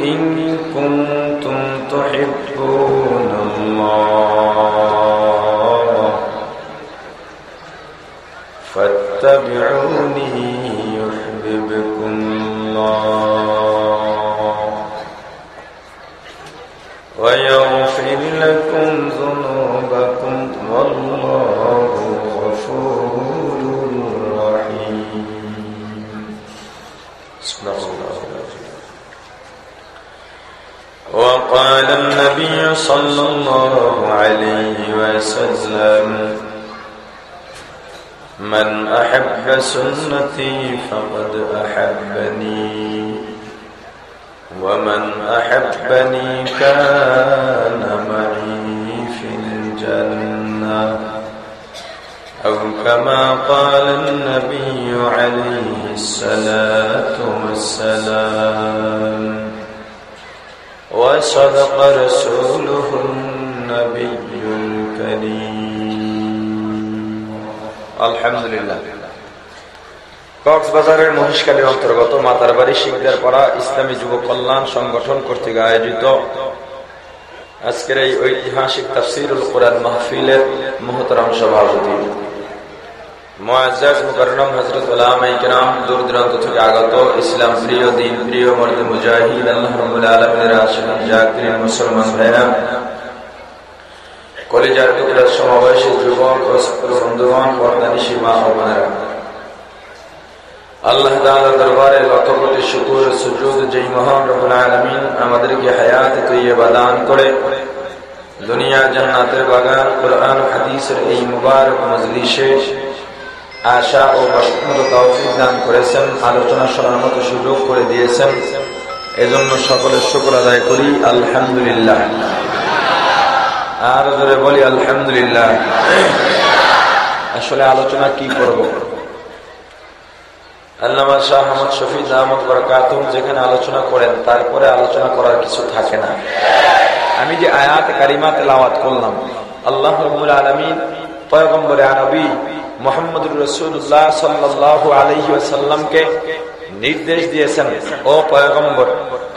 إن كنت وقال النبي صلى الله عليه وسلم من أحب سنتي فقد أحبني ومن أحبني كان معي في الجنة. أو كما قال النبي عليه الصلاة والسلام وصدق رسوله النبي الكريم الحمد لله কক্সবাজারের মহিষকালীর অন্তর্গত মাতারবাড়ি শিকদার পাড়া ইসলামী যুব কল্যাণ সংগঠন কর্তৃক আয়োজিত আজকের এই ঐতিহাসিক তাফসিরুল কোরআন মাহফিলের মহতরম সভাপতি দূর দূরান্ত থেকে আগত ইসলাম প্রিয় দিন প্রিয় মর্দ মুজাহিদ আল্লাহ আলমের জাকির মুসলমান ভাইরা কলেজার টুকরা সমাবেশী যুবক বন্ধুগণ পর্দানিশী মা ও বোনেরা আল্লাহ দরবারে লক্ষ কোটি শুকুর সুযোগ যেই মহান রবুল আলমিন আমাদেরকে হায়াত তৈবা দান করে দুনিয়া জান্নাতের বাগান কোরআন হাদিসের এই মুবারক মজলিসে আশা ও বাসমত তৌফিক দান করেছেন, আলোচনা শোনার মতো সুযোগ করে দিয়েছেন। এজন্য সকলের শুক্র আদায় করি, আলহামদুলিল্লাহ। আর ধরে বলি, আলহামদুলিল্লাহ। আসলে আলোচনা কি করব? আল্লামা শাহ আহমদ শফিদ আহমদ বরকাতুম যেখানে আলোচনা করেন, তারপরে আলোচনা করার কিছু থাকে না। আমি যে আয়াত কারিমা তেলাওয়াত করলাম, আল্লাহ আলমী পয়গম্বরে আনবী মোহাম্মদুর রসুল্লাহ সাল্লাহ আলহি আসাল্লামকে নির্দেশ দিয়েছেন, ও পয়গম্বর,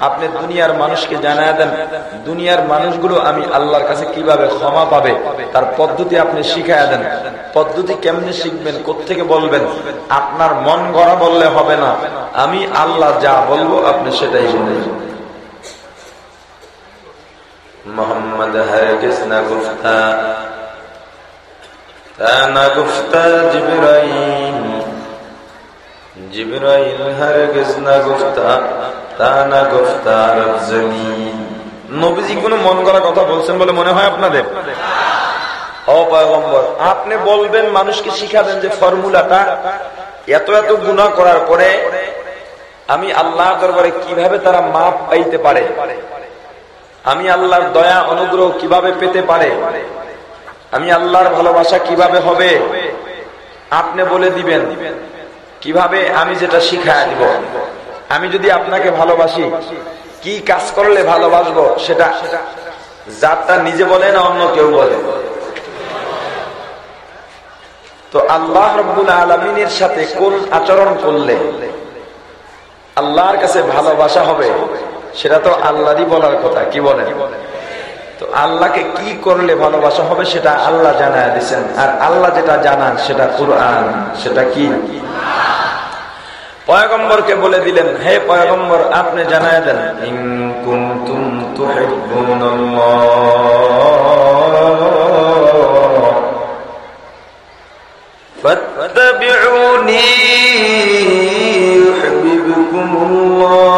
আপনি দুনিয়ার মানুষকে জানায় দেন, দুনিয়ার মানুষগুলো আমি আল্লাহর কাছে কীভাবে ক্ষমা পাবে, তার পদ্ধতি আপনি শিখায় দেন। পদ্ধতি কেমনে শিখবেন কোথেকে বলবেন? আপনার মন গড়া বললে হবে না। আমি আল্লাহ যা বলব, আপনি সেটাই শুনে মোহাম্মদ হরগিজ না গুফতা আপনি বলবেন মানুষকে শিখাবেন যে ফর্মুলাটা এত এত গুণা করার পরে আমি আল্লাহ দরবারে কীভাবে তারা মাপ পাইতে পারে? আমি আল্লাহর দয়া, অনুগ্রহ কীভাবে পেতে পারে? আমি আল্লাহর ভালোবাসা কীভাবে হবে? আপনি বলে দিবেন। কীভাবে আমি যেটা শিখায় দিব? আমি যদি আপনাকে ভালোবাসি, কি কাজ করলে ভালোবাসবো সেটা যারটা নিজে বলে না অন্য কেউ বলে? তো আল্লাহ রব্বুল আলমিনের সাথে কোন আচরণ করলে আল্লাহর কাছে ভালোবাসা হবে, সেটা তো আল্লাহরই বলার কথা, কি বলেন? আল্লাহকে কি করলে ভালোবাসা হবে সেটা আল্লাহ জানায় দিচ্ছেন আর আল্লাহ যেটা জানান সেটা কুরআন সেটা কি পয়গম্বরকে বলে দিলেন হে পয়গম্বর আপনি জানায় দেন ইন কুনতুম তুহিব্বুনাল্লাহ فاتبعوني يحببكم الله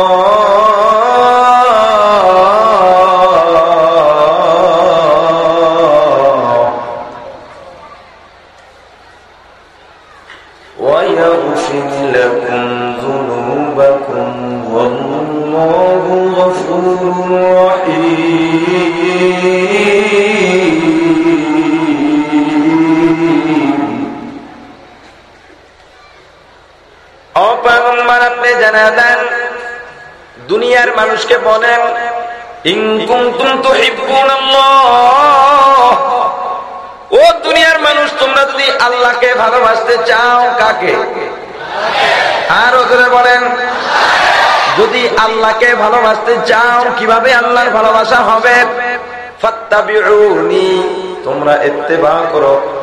অপাগম্বার আপনি জানা দেন, দুনিয়ার মানুষকে বলেন ও দুনিয়ার মানুষ, তোমরা যদি আল্লাহকে ভালোবাসতে চাও, কাকে? আর ওদের বলেন, যদি আল্লাহকে ভালোবাসতে চাও, কীভাবে আল্লাহর ভালোবাসা হবে? তোমরা এতে এত্তেবা করো।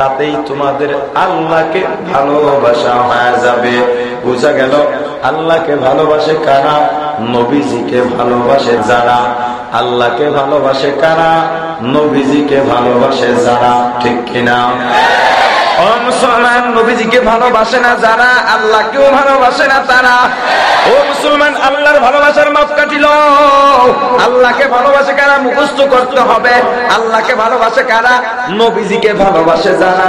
তাতেই তোমাদের আল্লাহকে ভালোবাসা হয়ে যাবে। বুঝা গেল? আল্লাহকে ভালোবাসে কারা? নবীজিকে ভালোবাসে যারা। আল্লাহকে ভালোবাসে কারা? নবীজিকে ভালোবাসে যারা। ঠিক কিনা? মুসলমান, নবীজিকে ভালোবাসে না যারা, আল্লাহকেও ভালোবাসে না তারা। ও মুসলমান, আল্লাহর ভালোবাসার মাপ কাটিল আল্লাহকে ভালোবাসে কারা? মুখস্থ করতে হবে। আল্লাহকে ভালোবাসে কারা? নবীজিকে ভালোবাসে যারা।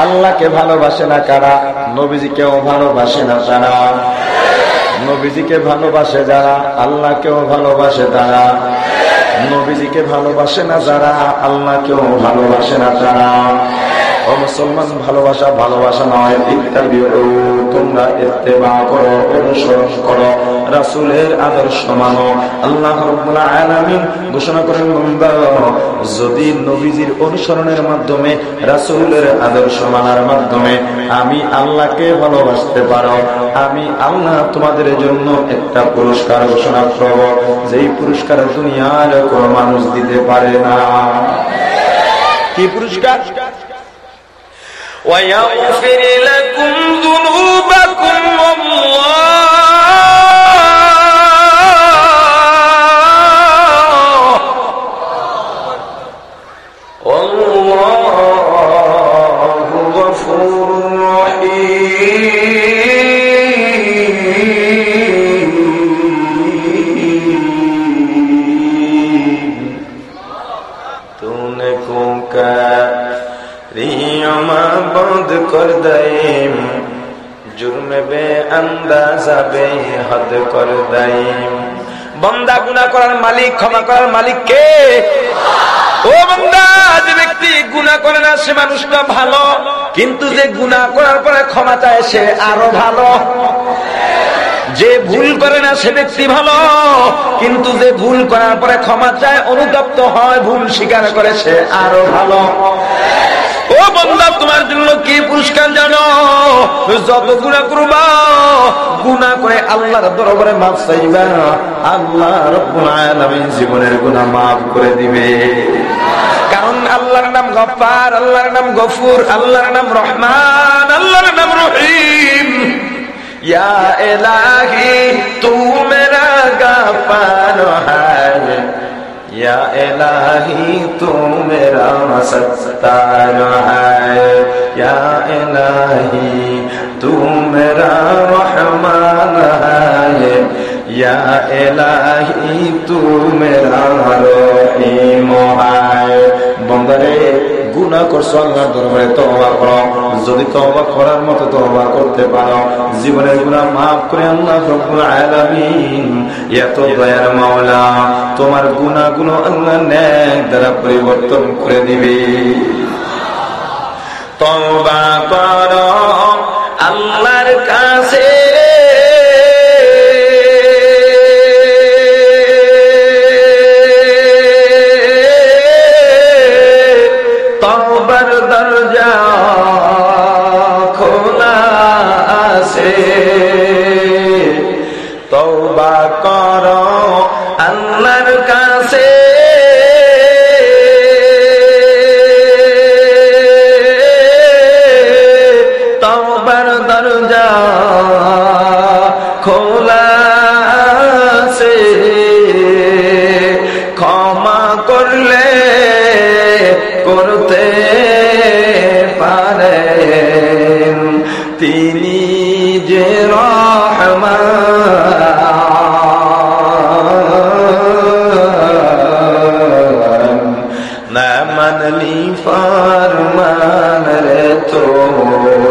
আল্লাহকে ভালোবাসে না কারা? নবীজিকেও ভালোবাসে না তারা। নবীজিকে ভালোবাসে যারা, আল্লাহকেও ভালোবাসে তারা। নবীজিকে ভালোবাসে না যারা আল্লাহকেও ভালোবাসে না তারা। ও মুসলমান ভালোবাসা ভালোবাসা নয় তোমরা করো, অনুসরণ করো, রাসুলের আদর্শ মানো। আল্লাহ ঘোষণা করেন যদি নবীজির অনুসরণের মাধ্যমে, রাসুলের আদর্শ মানার মাধ্যমে আমি আল্লাহকে ভালোবাসতে পারো, আমি আল্লাহ তোমাদের জন্য একটা পুরস্কার ঘোষণা করব। যেই পুরস্কার দুনিয়ার কোন মানুষ দিতে পারে না। কি পুরস্কার? ويغفر لكم ذنوبكم والله আন্দাজাবে হদ কর বন্দা গুনা করার মালিক, ক্ষমা করার মালিক কে? ও বন্দা, যে ব্যক্তি গুনাহ করে না, সে মানুষটা ভালো। কিন্তু যে গুনা করার পরে ক্ষমা চায়, সে আরও ভালো। যে ভুল করে না, সে ব্যক্তি ভালো। কিন্তু যে ভুল করার পরে ক্ষমা চায়, অনুতপ্ত হয়, ভুল স্বীকার করে, সে আরও ভালো। বন্ধা তোমার জন্য কি পুরস্কার জানো? যত গুণা করবা, গুণা করে আল্লাহর দরবারে মাফ চাইবা। আল্লাহ রব্বুল জীবনের গুণা মাফ করে দিবে। কারণ আল্লাহর নাম গফার আল্লাহর নাম গফুর, আল্লাহর নাম রহমান, আল্লাহর নাম রহিম। ইয়া তু या इलाही तू मेरा सत्तार है। या इलाही तू मेरा रहमान है। या इलाही तू मेरा रोही है। बंदरे গুণা করছ আল্লাহর দরবারে, তওবা করো। যদি তওবা করার মতো তওবা করতে পারো, জীবনের গুণা মাফ করে আল্লাহ রব্বুল আলামিন। এত দয়ার মাওলা, তোমার গুণাগুলো আল্লাহ নেক দ্বারা পরিবর্তন করে দিবে। তওবা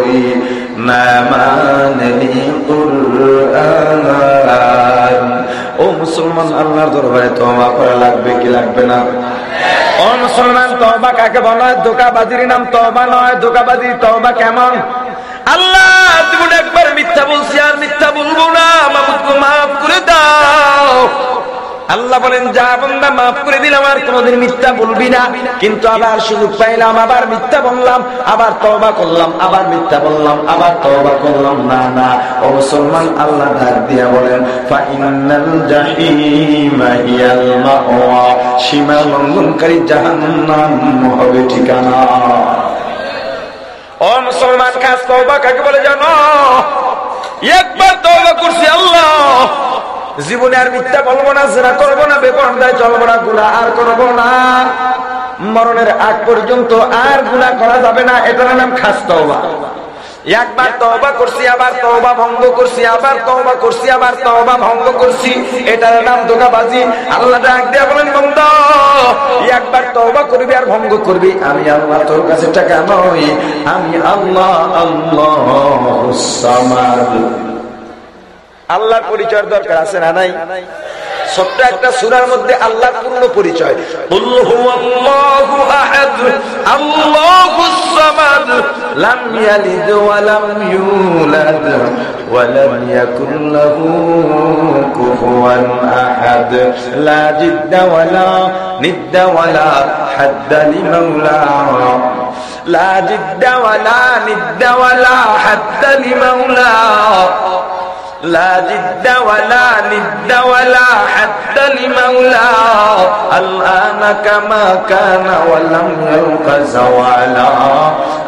তোই না মানলি কুরআন। ও মুসলমান, আল্লাহর দরবারে লাগবে কি লাগবে না? ও মুসলমান তবা কাকে বলা? হয় নাম তবা নয়। দোকাবাজি তবা কেমন? আল্লাহ, তুমি একবার মিথ্যা বলছি আর মিথ্যা বলব না। মাফ করে দাও। আল্লাহ বলেন, যা বন্ধা মাফ করে দিলাম আর কোনদিন মিথ্যা বলবি না। কিন্তু আবার সুযোগ পাইলাম, আবার মিথ্যা বললাম, আবার তবা করলাম, আবার মিথ্যা বললাম, আবার তবা করলাম। না না, ও মুসলমান, আল্লাহ ডাক দিয়া বলেন, ফাইনাল জাহিমা মাওয়া, সীমা লঙ্ঘনকারী জাহান্নাম হবে ঠিকানা। ও মুসলমান খাস তওবা কাকে বলে জানো? একবার তওবা করছি, আল্লাহ। জীবনে আর মিথ্যা বলব না, জেনা করব না, বেপরদায় চলবো না গুণা আর করব না। মরণের আগ পর্যন্ত আর গুণা করা যাবে না এটার নাম খাস তওবা। একবার তওবা করছি, আবার তওবা ভঙ্গ করছি, আবার তওবা করছি, আবার তওবা ভঙ্গ করছি, এটার নাম ধোকাবাজি। আল্লাহ ডাক বলেন, বন্ধ, একবার তওবা করবি আর ভঙ্গ করবি। আমি আল্লাহ তোর কাছে টাকা নই, আমি আল্লাহ আল্লাহ আল্লাহর পরিচয়ের দরকার আছে না নাই? ছোট্ট একটা সুরার মধ্যে আল্লাহর পূর্ণ পরিচয়। লা জিদ্দা ওয়া লা নিদ্দা ওয়া লা লিমাওলা। لا جد ولا ند ولا حد لمولى لا جد ولا ند ولا حد لمولى الآن كما كان ولم يلق زوالا.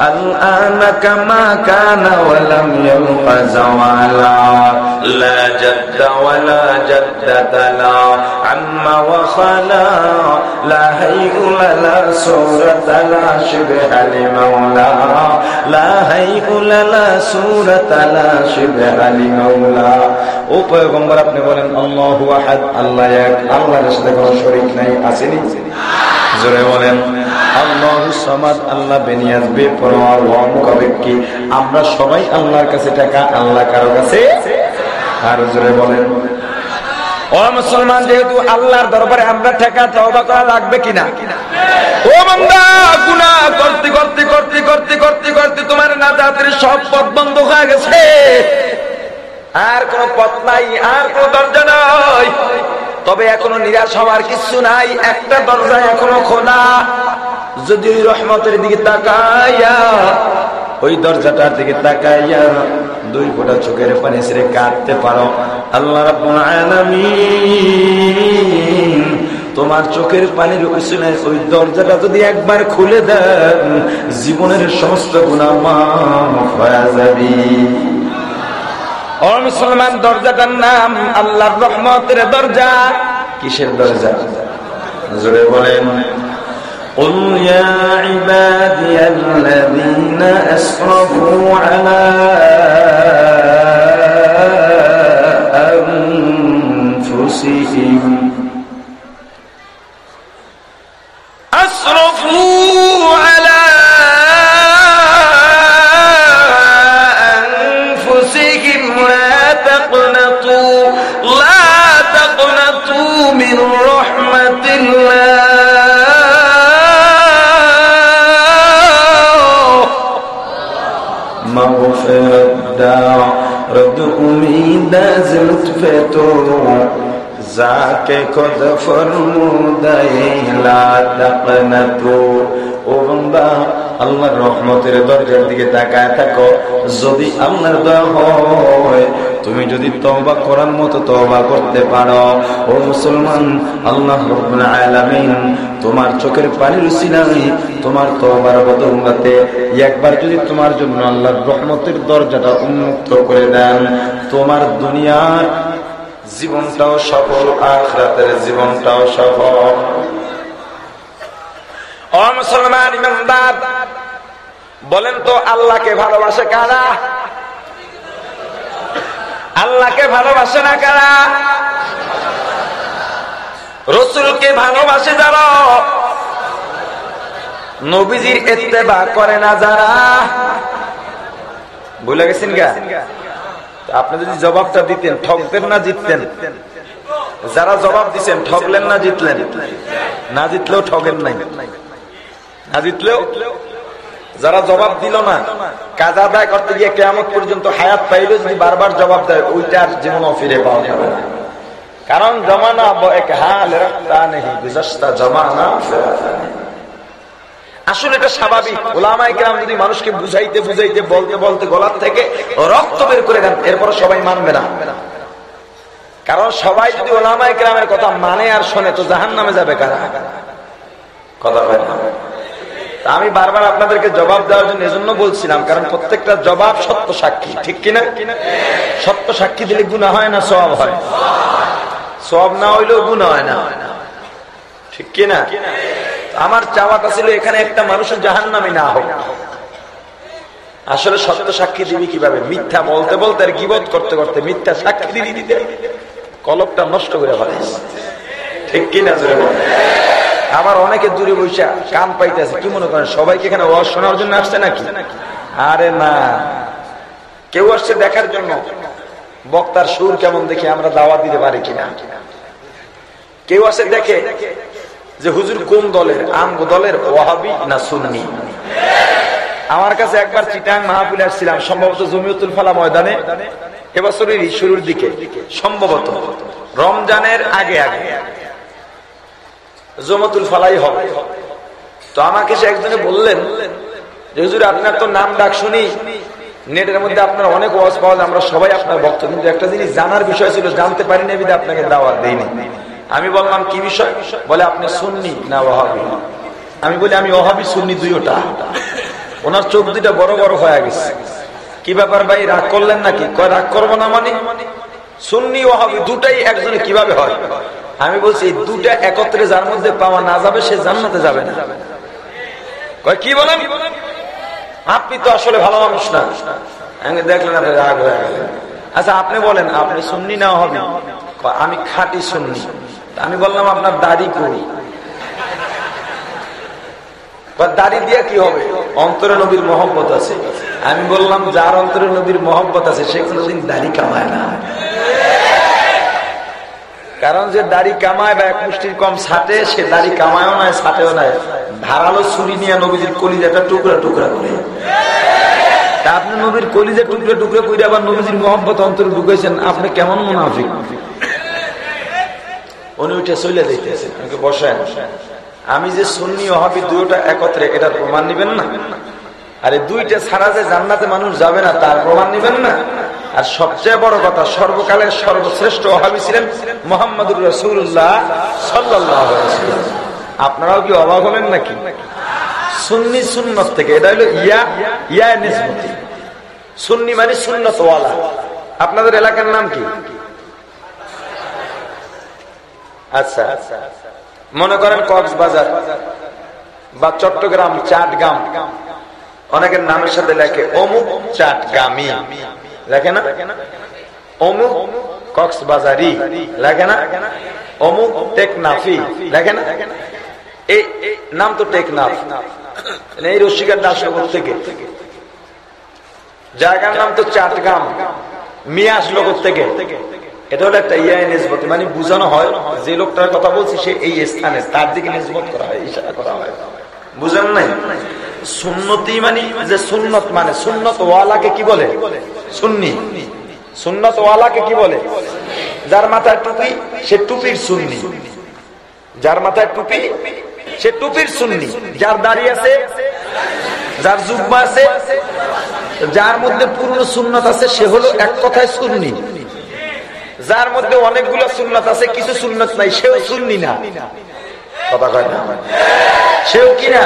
الآن كما كان ولم يلق زوالا. لا جد ولا جدد لا عم وخلا لا هيئ لا صورة لا شبه لمولى لا هيئ لا صورة لا شبه لمولى ও পয়গম্বর আপনি বলেন, আল্লাহ আহাদ, আল্লাহ এক, আল্লাহর সাথে কোনো শরীক নাই, আসেনি? জোরে বলেন, আল্লাহ সমাদ, আল্লাহ বেনিয়াজ, বেপরোয়া মুখাপেক্ষী আমরা সবাই আল্লাহর কাছে টাকা, আল্লাহ কারও কাছে আর জোরে বলেন, ও মুসলমান, যেহেতু আল্লাহর দরবারে আমরা ঠেকা তওবা করা লাগবে কিনা? ও বান্দা, গুনাহ করতে করতে করতে করতে করতে করতে তোমার নাজাতের সব পথ বন্ধ হয়ে গেছে। আর কোন পথ নাই, আর কোন দরজা নাই। তবে এখনও নিরাশ হওয়ার কিছু নাই, একটা দরজা এখনও খোলা। যদি ওই রহমতের দিকে তাকাইয়া, ওই দরজাটার দিকে তাকাইয়া দুই ফোটা চোখের পানি ছেড়ে কাটতে পারো। আল্লাহ রাব্বুল তোমার চোখের পানির উসুনে ওই দরজাটা যদি একবার খুলে দেন, জীবনের সমস্ত গুণা মাফ হয়ে যাবে। ও মুসলমান দরজাটার নাম আল্লাহর রহমতের দরজা কিসের দরজা জোরে বলেন قل يا عبادي الذين أسرفوا على أنفسهم أسرفوا رد امید از لطف تو زاک خود فرمودای ও আল্লাহর রহমতের দরজার দিকে তাকায় থাকো। যদি আল্লাহর তুমি যদি তওবা করার মতো তওবা করতে পারো। ও মুসলমান, আল্লাহ তোমার চোখের পানির উসিলাই তোমার তওবার বদৌলতে একবার যদি তোমার জন্য আল্লাহর রহমতের দরজাটা উন্মুক্ত করে দেন, তোমার দুনিয়ার জীবনটাও সফল, আখরাতের জীবনটাও সফল। ও মুসলমান ইমানদার, বলেন তো আল্লাহকে ভালোবাসে কারা? আল্লাহকে ভালোবাসে না কারা? রসুলকে ভালোবাসে যারা? নবীজির এত্তেবা করে না যারা? ভুলে গেছেন গা? আপনি যদি জবাবটা দিতেন, ঠকতেন না জিততেন? যারা জবাব দিচ্ছেন ঠকলেন না জিতলেন? না জিতলেও ঠকেন নাই। না জিতলেও যারা জবাব দিল না, কাজ আদায় করতে গিয়ে কেমন পর্যন্ত হায়াত পাইলে যদি বারবার জবাব দেয় ওইটার জীবন ফিরে পাওয়া যাবে কারণ জমানা এক হাল জমানা আসলে এটা স্বাভাবিক। ওলামাই গ্রাম যদি মানুষকে বুঝাইতে বুঝাইতে বলতে বলতে গলার থেকে রক্ত বের করে সবাই মানবে না। কারণ সবাই যদি ওলামাই গ্রামের কথা মানে আর শোনে, তো জাহান নামে যাবে কারা? কথা আমি বারবার আপনাদেরকে জবাব দেওয়ার জন্য এজন্য বলছিলাম, কারণ প্রত্যেকটা জবাব সত্য সাক্ষী, ঠিক কিনা? সত্য সাক্ষী দিলে গুণা হয় না সব হয়? সব না হইলেও গুণা হয় না। ঠিক কিনা? আমার চাওয়াটা ছিল এখানে একটা মানুষের জাহান নামে না হোক। আসলে সত্য সাক্ষী দিবি কীভাবে? মিথ্যা বলতে বলতে আর গিবোধ করতে করতে মিথ্যা সাক্ষী দিবি দিতে। কলকটা নষ্ট করে ফেলে ঠিক কিনা আবার অনেকে দূরে বৈশা কান পাইতেছে। কি মনে করেন, সবাইকে এখানে ওয়াজ শোনার জন্য আসছে নাকি? আরে না। কেউ আসছে দেখার জন্য। বক্তার সুর কেমন দেখে আমরা দাওয়া দিতে পারি কিনা? কেউ আসে দেখে যে হুজুর কোন দলের? আম দলের ওয়াহাবি না সুন্নি? আমার কাছে একবার চিটাং মাহপুলে আসছিলাম, সম্ভবত জমিয়তুল ফালা ময়দানে। এবছরের শুরুর দিকে, সম্ভবত। রমজানের আগে আগে। জমতুল ফালাই হবে। তো আমাকে সে একজনে বললেন হুজুর, আপনার তো নাম ডাক শুনি। নেটের মধ্যে আপনার অনেক ওয়াজ পাওয়া যায়, আমরা সবাই আপনার ভক্ত। কিন্তু একটা জিনিস জানার বিষয় ছিল, জানতে পারিনি বিধে আপনাকে দাওয়াত দেয়নি আমি বললাম, কি বিষয়? বলে, আপনি শুননি না ওহাবি আমি বলি, আমি ওহাবি শুননি দুইটা। ওনার চোখ দুইটা বড় বড় হয়ে গেছে। কি ব্যাপার ভাই, রাগ করলেন নাকি? কয়, রাগ করব না মানে? সুন্নি ওহাবি দুটাই একজনে কীভাবে হয়? আমি বলছি দুটা একত্রে যার মধ্যে পাওয়া না যাবে, সে জান্নাতে যাবে না। কি বলেন? আপনি তো আসলে ভালো মানুষ না। আমি দেখলেন আচ্ছা আপনি বলেন, আপনি শুননি না হবে আমি খাটি শুননি আমি বললাম, আপনার দাড়ি করি দাড়ি দিয়ে কি হবে? অন্তরে নবীর মহব্বত আছে। আমি বললাম, যার অন্তরে নবীর মহব্বত আছে, সে কোনোদিন দাড়ি কামায় না। কারণ যে দাড়ি কামায় বা এক মুষ্টির কম ছাটে, সে দাড়ি কামায়ও নাই ছাটেও নাই ধারালো ছুরি নিয়ে নবীজির কলিজাটা টুকরা টুকরা করে। তা আপনি নবীর কলিজা টুকরে টুকরে করে আবার নবীজির মোহাম্মত অন্তরে ঢুকেছেন আপনি কেমন মুনাফিক? উনি উঠে চলে যাইতেছেন আমাকে বসেন। আমি যে সুন্নি অহাবি দুইটা একত্রে এটার প্রমাণ নিবেন না? আরে দুইটা ছাড়া যে জান্নাতে মানুষ যাবে না, তার প্রমাণ নিবেন না? আর সবচেয়ে বড় কথা, সর্বকালের সর্বশ্রেষ্ঠ অহাবি ছিলেন মোহাম্মদুর রসুল্লাহ সাল্লাহ আপনারাও কি অবাক হলেন নাকি? সুন্নি সুন্নত থেকে, এটা হলো ইয়া ইয়া নিসবতি। সুন্নি মানে সুন্নত ওয়ালা আপনাদের এলাকার নাম কি? আচ্ছা মনে করেন কক্সবাজার বা চট্টগ্রাম চাটগাম। অনেকের নামের সাথে লেখে অমুক চাটগামি। লেখে না অমুক কক্সবাজারি লেখে না অমুক টেকনাফি লেখে না এই নাম তো টেকনাফ এই রসিকার দাসনগর থেকে। জায়গার নাম তো চাটগাম মিয়াস নগর থেকে। এটা হলো একটা ইয়া নিসবত। মানে বুঝানো হয়, যে লোকটার কথা বলছি, সে এই স্থানে তার দিকে নিসবত করা হয়, ইশারা করা হয়। বুঝেন নাই? সুন্নতি মানে যে সুন্নত মানে সুন্নত ওয়ালাকে কি বলে? সুন্নি। সুন্নত ওয়ালাকে কি বলে? যার মাথায় টুপি, সে টুপির সুন্নি। যার মাথায় টুপি, সে টুপির সুন্নি। যার দাড়ি আছে, যার জুব্বা আছে, যার মধ্যে পুরনো সুন্নত আছে, সে হলো এক কথায় সুন্নি। যার মধ্যে অনেকগুলো সুন্নত আছে, কিছু সুন্নত নাই, সেও সুন্নি না। কথা কয় না? সেও কি না?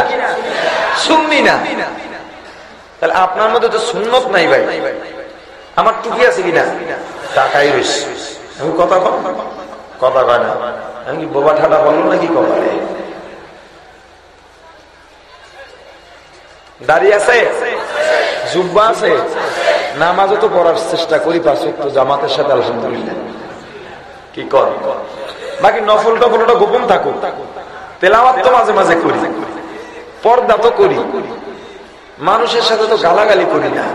সুন্নি না। তাহলে আপনার মধ্যে তো সুন্নত নাই ভাই। আমার টুপি আছে কিনা? টাকাই রয়েছে আমি কথা কম? কথা কয় না। আমি কি বোবা ঠাটা বলল নাকি কপালে দাঁড়িয়ে আছে? জুব্বা আছে? পড়ার চেষ্টা করি জামাতের সাথে কি বাকি গোপন থাকুক। তো মাঝে মাঝে করি। পর্দা তো করি। মানুষের সাথে তো গালাগালি করি না।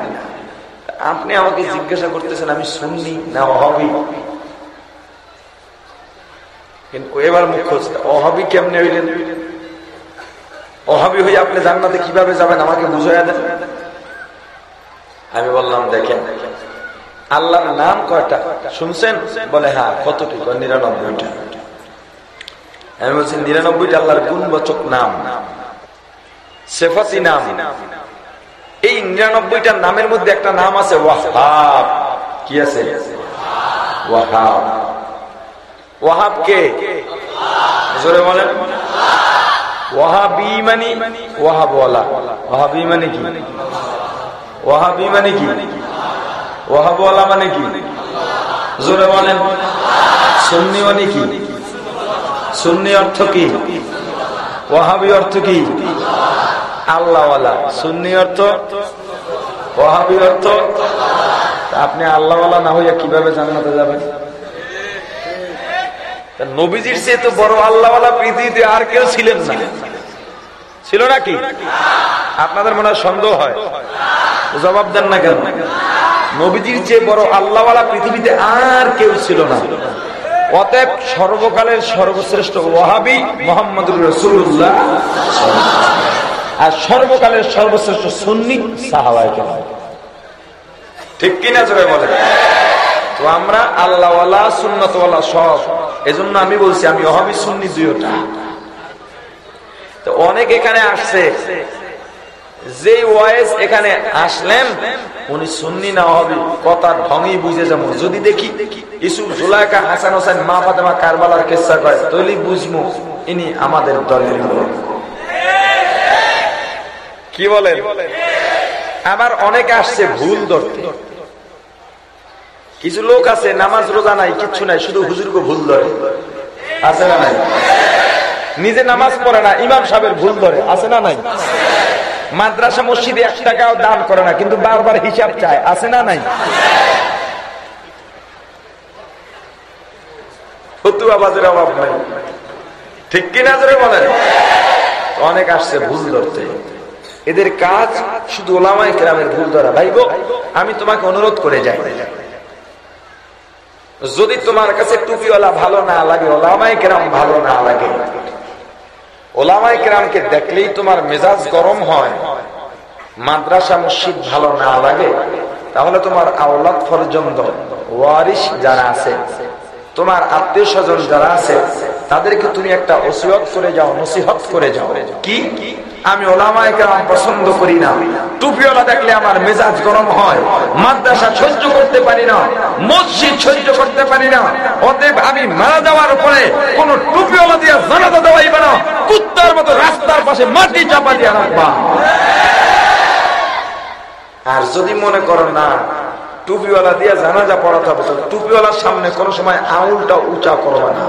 আপনি আমাকে জিজ্ঞাসা করতেছেন, আমি শুননি না অহবি? কিন্তু এবার মুখ্য অহবি কেমনে হইলেন? অহাবি হয়ে আপনি জান্নাতে কীভাবে যাবেন আমাকে বুঝাইয়া দেন। আমি বললাম, দেখেন, আল্লাহর নাম কয়টা? শুনছেন? বলে হ্যাঁ কতটুকু নিরানব্বইটা। আমি বলছি, নিরানব্বইটা আল্লাহর গুণবাচক নাম। সেফাতি নাম। এই নিরানব্বইটার নামের মধ্যে একটা নাম আছে ওয়াহাব। কি আছে? ওয়াহাব। ওয়াহাব কে? জোরে বলেন। ওয়াহাবি মানে মানে কি? ওয়াহাবি মানে কি? মানে কি? মানে অর্থ কি? অর্থ কি? আল্লাহওয়ালা। সুন্নি অর্থ? ওয়াহাবি অর্থ? আপনি আল্লাহওয়ালা না হইয়া কীভাবে জান্নাতে যাবেন? নবীজির চেয়ে তো বড় আল্লাহওয়ালা পৃথিবীতে আর কেউ ছিলেন না। ছিল নাকি আপনাদের মনে সন্দেহ হয়? জবাব দেন না কেন? নবীজির চেয়ে বড় আল্লাহওয়ালা পৃথিবীতে আর কেউ ছিল না। অতএব সর্বকালের সর্বশ্রেষ্ঠ ওয়াহাবি মোহাম্মদ রসুল্লাহ আর সর্বকালের সর্বশ্রেষ্ঠ সুন্নি সাহাবাই কেন ঠিক কিনা চলে বলে তো আমরা আল্লাহওয়ালা, সুন্নতওয়ালা সব। এজন্য আমি বলছি, আমি অহাবি সুন্নি দুইটা। তো অনেক এখানে আসছে। যে ওয়াইজ এখানে আসলেন, উনি সুন্নি না হবে কথা ঢঙই বুঝে যাব। যদি দেখি ইসু জুলাইকা, হাসান হোসেন, মা ফাতেমা কারবালার কেসা করে, তৈলি বুঝব ইনি আমাদের দলের লোক। কি বলেন? আবার অনেকে আসছে ভুল ধরতে। কিছু লোক আছে, নামাজ রোজা নাই, কিচ্ছু নাই, শুধু হুজুরকে ভুল ধরে। আছে না নাই? নিজে নামাজ পড়ে না, ইমাম সাহেবের ভুল ধরে। আছে না নাই? মাদ্রাসা, মসজিদে এক টাকাও দান করে না, কিন্তু বারবার হিসাব চায়। আছে না নাই? ফতুয়াবাজের অভাব নাই। ঠিক কিনা ধরে বলেন? অনেক আসছে ভুল ধরতে। এদের কাজ শুধু ওলামায় কেরামের ভুল ধরা। ভাইব আমি তোমাকে অনুরোধ করে যাই। যদি তোমার কাছে টুপিওয়ালা ভালো না লাগে ওলামাই কেরাম ভালো না লাগে কেরামকে দেখলেই তোমার মেজাজ গরম হয়, মাদ্রাসা মসজিদ ভালো না লাগে, তাহলে তোমার আওলাদ পর্যন্ত ওয়ারিস যারা আছে, তোমার আত্মীয় স্বজন যারা আছে তাদেরকে তুমি একটা ওসিয়ত করে যাও, নসিহত করে যাও। কি? আমি ওলামায় কেরাম পছন্দ করি না। টুপিওয়ালা দেখলে আমার মেজাজ গরম হয়। মাদ্রাসা সহ্য করতে পারি না। মসজিদ সহ্য করতে পারি না। অতএব আমি মারা যাওয়ার পরে কোন টুপিওয়ালা দিয়ে জানাজা দেওয়াইবে না। কুত্তার মতো রাস্তার পাশে মাটি চাপা দিয়ে রাখবা। আর যদি মনে করো না টুপিওয়ালা দিয়ে জানাজা পড়াতে হবে। টুপিওয়ালার সামনে কোনো সময় আঙুলটা উঁচা করবে না।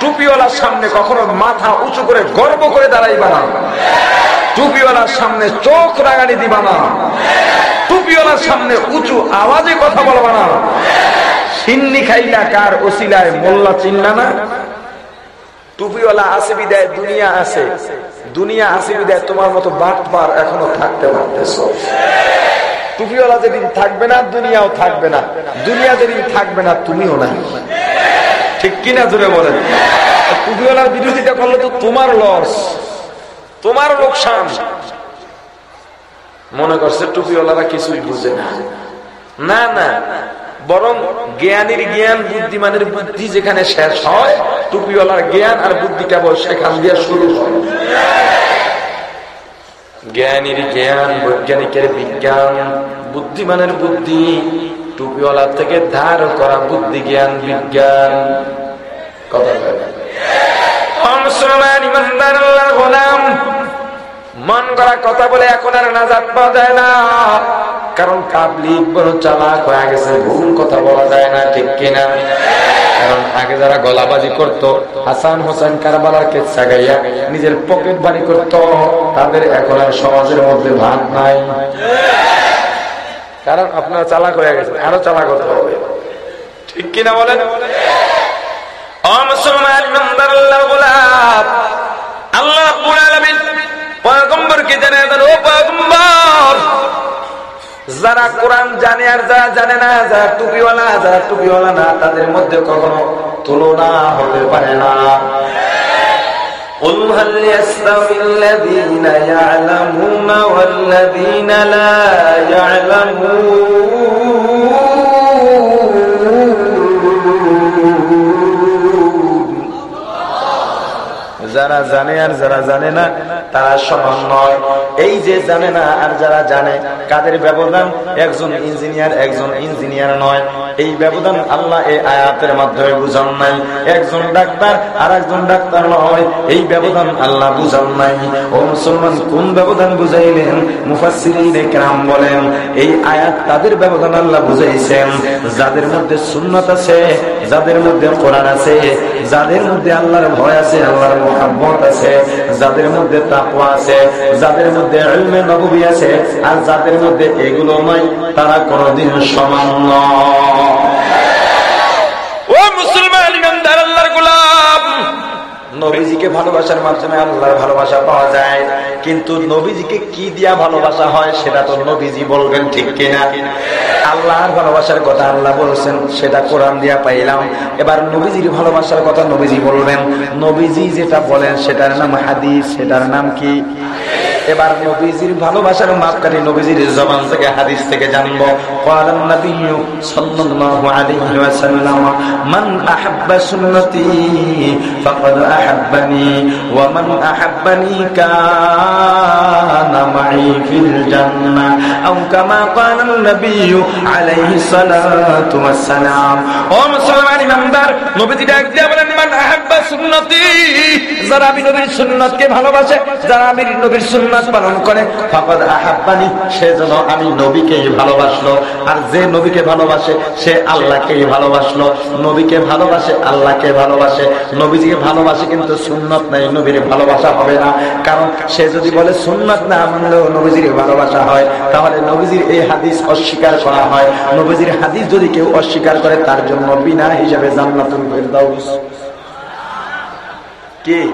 টুপিওয়ালার সামনে কখনো মাথা উঁচু করে গর্ব করে দাঁড়াইবা না। টুপিওয়ালার সামনে চোখ রাগানি দিবা না। টুপিওয়ালার সামনে উঁচু আওয়াজে কথা বলবা না। সিন্নি খাইলা কার ওসিলায় মোল্লা চিন্না না? টুপিওয়ালা আছে বিদায় দুনিয়া আছে। দুনিয়া আছে বিদায় তোমার মতো বাটবার এখনও থাকতে পারতেছ। টুপিওয়ালা যেদিন থাকবে না, দুনিয়াও থাকবে না। দুনিয়া যেদিন থাকবে না, তুমিও না। ঠিক কিনা জুড়ে বলেন? টুপিওয়ালার বিরোধিতা করলে তো তোমার লস, তোমার লোকসান। মনে করছে টুপিওয়ালারা কিছুই বুঝে না। না না। বরং জ্ঞানীর জ্ঞান, বুদ্ধিমানের বুদ্ধি যেখানে শেষ হয়, টুপিওয়ালার জ্ঞান আর বুদ্ধি কেবল সেখান দিয়ে শুরু হয়। জ্ঞানীর জ্ঞান বৈজ্ঞানিকের বিজ্ঞান বুদ্ধিমানের বুদ্ধি টুপিওয়ালা থেকে ধার করা বুদ্ধি জ্ঞান বিজ্ঞান। কথা মন করা কথা বলে এখন আর নাজাত পাওয়া যায় না। কারণ তাবলিগ বড় চালাক হয়ে গেছে, ভুল কথা বলা যায় না, ঠিক কিনা? আগে যারা গলাবাজি করত, হাসান হোসেন কারবালার নিজের পকেট বাড়ি করত, তাদের এখন আর সমাজের মধ্যে ভাগ নাই। কারণ আপনারা চালাক হয়ে গেছে আরও চালাক হতে হবে। ঠিক কিনা বলেন? আল্লাহ পয়গম্বরকে জানে ও পয়গম্বর যারা কোরআন জানে আর যারা জানে না যারা টুপিওয়ালা যারা টুপিওয়ালা না তাদের মধ্যে কখনো তুলনা হতে পারে না قل هل يستوي الذين يعلمون والذين لا يعلمون যারা জানে আর যারা জানে না, তারা সমান নয় এই যে জানে না আর যারা জানে, কাদের ব্যবধান? একজন ইঞ্জিনিয়ার একজন ইঞ্জিনিয়ার নয়। এই ব্যবধান আল্লাহ এই আয়াতের মাধ্যমে বুঝান নাই। একজন ডাক্তার আর একজন ডাক্তার নয়। এই ব্যবধান আল্লাহ বুঝান নাই। ও মুসলমান, কোন ব্যবধান বুঝাইলেন? মুফাসির কেরাম বলেন, এই আয়াত তাদের ব্যবধান আল্লাহ বুঝাইছেন। যাদের মধ্যে সুন্নত আছে যাদের মধ্যে কোরআন আছে, যাদের মধ্যে আল্লাহর ভয় আছে, আল্লাহর মোহাম্মত আছে, যাদের মধ্যে তাকওয়া আছে, যাদের মধ্যে ইলমে নববী আছে, আর যাদের মধ্যে এগুলো নয় তারা কোনোদিন সমান নয়। নবীজিকে ভালোবাসার মাধ্যমে আল্লাহর ভালোবাসা পাওয়া যায়। কিন্তু নবীজিকে কি দিয়া ভালোবাসা হয় সেটা তো নবীজি বলবেন ঠিক কিনা? আল্লাহর ভালোবাসার কথা আল্লাহ বলছেন, সেটা কোরআন দিয়া পাইলাম। এবার নবীজির ভালোবাসার কথা নবীজি বলবেন। নবীজি যেটা বলেন সেটার নাম হাদিস, সেটার নাম কি? এবার নবীজির ভালোবাসার মাপকাঠি নবীজির জবান থেকে হাদিস থেকে জানবো قال النبي صلى الله عليه وسلم من احب سنتي فقد احبني ومن احبني كان معي في الجنه او كما قال النبي عليه الصلاه والسلام ও মুসলমান ইমানদার নবীজি ডাক দিয়া বলেন মান আহাব্বা সুন্নতি যারা আমি নবীর সুন্নতকে ভালোবাসে যারা আমি নবীর সুন্নাত পালন করে, ফাকাদ আহাব্বানি, সে যেন আমি নবীকেই ভালোবাসলো। আর যে নবীকে ভালোবাসে, সে আল্লাহকেই ভালোবাসলো। নবীকে ভালোবাসে, আল্লাহকে ভালোবাসে। নবীজিকে ভালোবাসে কিন্তু সুন্নত নাই, নবীর ভালোবাসা হবে না। কারণ সে যদি বলে, সুন্নত না মানলেও নবীজির ভালোবাসা হয়, তাহলে নবীজির এই হাদিস অস্বীকার করা হয়। নবীজির হাদিস যদি কেউ অস্বীকার করে, তার জন্য বিনা হিসাবে জান্নাতুল ফেরদাউস। কি?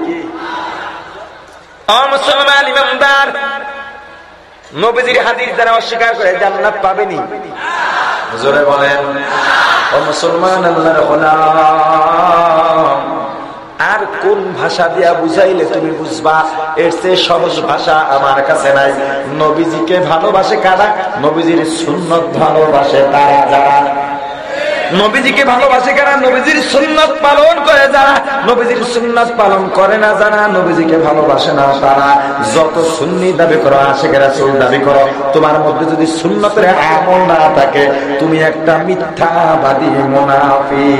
ইমানদার, নবীজির হাদিস অস্বীকার করে, জান্নাত বলেন, ও মুসলমান আল্লাহর আর কোন ভাষা দিয়া বুঝাইলে তুমি বুঝবা? এর চেয়ে সহজ ভাষা আমার কাছে নাই। নবীজিকে ভালোবাসে কারা? নবীজির সুন্নত ভালোবাসে তারা যারা। নবীজিকে ভালোবাসে কারা? নবীজির সুন্নত পালন করে যারা। নবীজির সুন্নত পালন করে না যারা, নবীজিকে ভালোবাসে না তারা। যত সুন্নি দাবি করো আশেকেরা চুল দাবি করো, তোমার মধ্যে যদি সুন্নতের আমল না থাকে, তুমি একটা মিথ্যাবাদী মুনাফি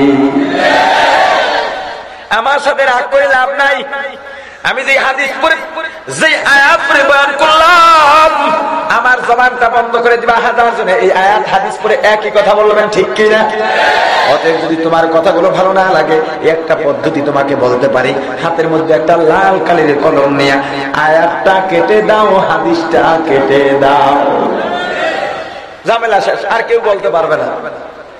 আমার সাথে রাগ করে লাভ নাই। আমি যে হাদিস পরে যে আয়াত পরে বয়ান করলাম, আমার জবানটা বন্ধ করে দিবা হাজার জনে। এই আয়াত, হাদিস পরে একই কথা বলবেন ঠিক কিনা? অতএব যদি তোমার কথাগুলো ভালো না লাগে একটা পদ্ধতি তোমাকে বলতে পারি। হাতের মধ্যে একটা লাল কালির কলম নিয়ে আয়াতটা কেটে দাও, হাদিসটা কেটে দাও। ঝামেলা শেষ, আর কেউ বলতে পারবে না।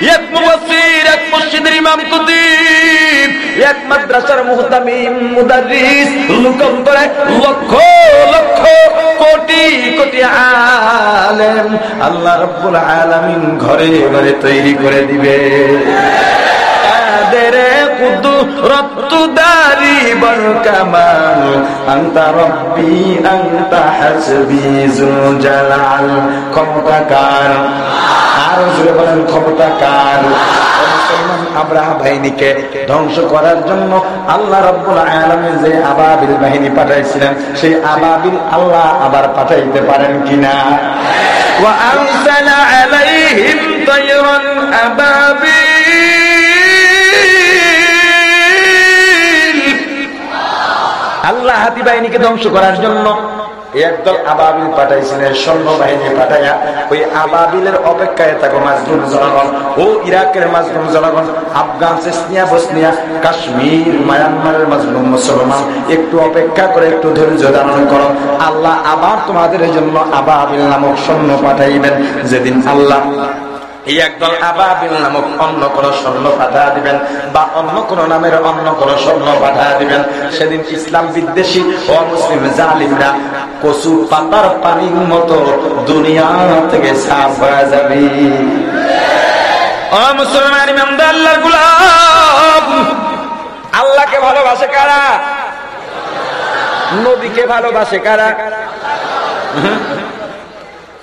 এক মুফাসসির, এক মসজিদের ইমাম কুতুব, এক মাদ্রাসার মুহতামিম মুদারিস লুকান্তরে লক্ষ লক্ষ কোটি কোটি আলেম আল্লাহ রাব্বুল আলামিন ঘরে ঘরে তৈরি করে দিবে। কাদের কুদরত দারি বল কামাল? আনতা রব্বি, আনতা হাসবি জুল জালাল। ক্ষমতাকার। আরো জুড়ে বলেন ক্ষমতা কার মুসলমান আব্রাহা বাহিনীকে ধ্বংস করার জন্য আল্লাহ রব্বুল আলমী যে আবাবিল বাহিনী পাঠাইছিলেন সেই আবাবিল আল্লাহ আবার পাঠাইতে পারেন কিনা وأرسل عليهم طيرا أبابيل আল্লাহ হাতি বাহিনীকে ধ্বংস করার জন্য একদল আবাবিল পাঠাইছিলেন সৈন্য বাহিনী পাঠাইয়া ওই আবাবিলের অপেক্ষায় থাকো জনগণ। ও ইরাকের জনগণ, আফগান চেসনিয়া বসনিয়া, কাশ্মীর, মায়ানমারের মাজলুম মুসলমান, একটু অপেক্ষা করে, একটু ধৈর্য ধারণ করো। আল্লাহ আবার তোমাদের জন্য আবাবিল নামক সৈন্য পাঠাইবেন। যেদিন আল্লাহ এই একদল আবাবিল নামক অন্য কোন স্বর্ণ পাঠা দিবেন বা অন্য কোন নামের অন্য কোন স্বর্ণ পাঠা দিবেন। সেদিন ইসলাম বিদ্বেষী ও মুসলিম জালিমরা কচু পাতার পানির মতো দুনিয়া থেকে সাফ হয়ে যাবে। আল্লাহকে ভালোবাসে কারা? নবীকে ভালোবাসে কারা?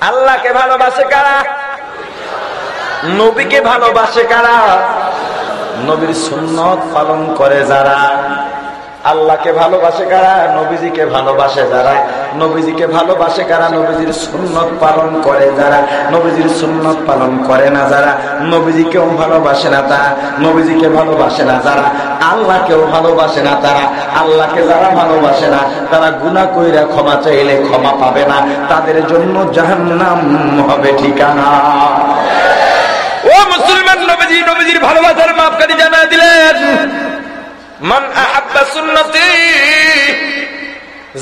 আল্লাহকে ভালোবাসে কারা? নবীকে ভালোবাসে কারা? নবীর সুন্নত পালন করে যারা। আল্লাহকে ভালোবাসে কারা? নবীজিকে ভালোবাসে যারা। নবীজিকে ভালোবাসে কারা? নবীজির সুন্নত পালন করে যারা। নবীজির সুন্নত পালন করে না যারা। নবীজিকেও ভালোবাসে না তারা। নবীজিকে ভালোবাসে না যারা। আল্লাহকেও ভালোবাসে না তারা। আল্লাহকে যারা ভালোবাসে না, তারা গুণা কইরা ক্ষমা চাইলে ক্ষমা পাবে না। তাদের জন্য জাহান্নাম হবে ঠিকানা। নবীজির ভালোবাসার মাপকারী জানা দিলেন মান আহাব্বা সুন্নতি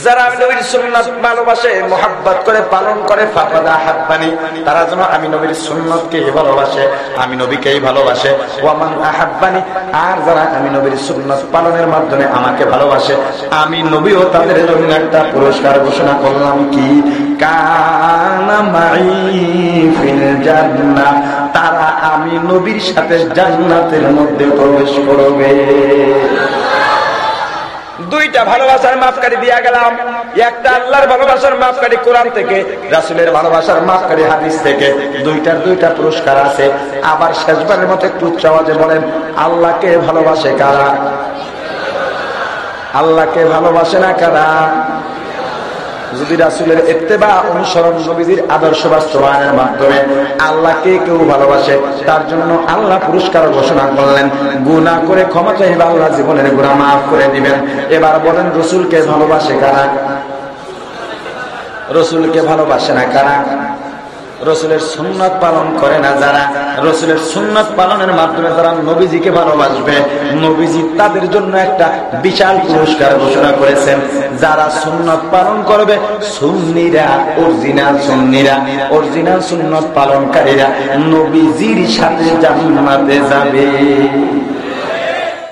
যারা নবীর সুন্নত ভালোবাসে, মোহাব্বত করে পালন করে ফাফাদা হাব্বানি তারা যেন আমি নবীর সুন্নতকে ভালোবাসে আমি নবীকেই ভালোবাসে। ওয়ামান আহাব্বানি আর যারা আমি নবীর সুন্নত পালনের মাধ্যমে আমাকে ভালোবাসে আমি নবীও তাদের জন্য একটা পুরস্কার ঘোষণা করলাম কি? কানামাই ফিল জান্নাহ, তারা আমি নবীর সাথে জান্নাতের মধ্যে প্রবেশ করবে। দুইটা ভালোবাসার মাপকারি দিয়া গেলাম। একটা আল্লাহর ভালোবাসার মাপকারি কোরআন থেকে, রাসুলের ভালোবাসার মাপকারি হাদিস থেকে। দুইটার দুইটা পুরস্কার আছে। আবার শেষবারের মতো একটু উচ্চ আওয়াজে বলেন, আল্লাহকে ভালোবাসে কারা? আল্লাহকে ভালোবাসে না কারা? যদি রাসুলের এত্তেবা অনুসরণ নবীজির আদর্শ বাস্তবায়নের মাধ্যমে আল্লাহকে কেউ ভালোবাসে, তার জন্য আল্লাহ পুরস্কার ঘোষণা করলেন। গুণা করে ক্ষমা চাইবে আল্লাহ, জীবনের গুণা মাফ করে দিবেন। এবার বলেন, রসুলকে ভালোবাসে কারা? রসুলকে ভালোবাসে না কারা? রসুলের সুন্নত পালন করে না যারা, রসুলের সুন্নত পালনের মাধ্যমে তারা নবীজিকে ভালোবাসবে। নবীজি তাদের জন্য একটা বিশাল পুরস্কার ঘোষণা করেছেন। যারা সুন্নত পালন করবে, সুন্নিরা, অরিজিনাল সুন্নিরা, অরিজিনাল সুন্নত পালনকারীরা নবীজির সাথে জান্নাতে যাবে।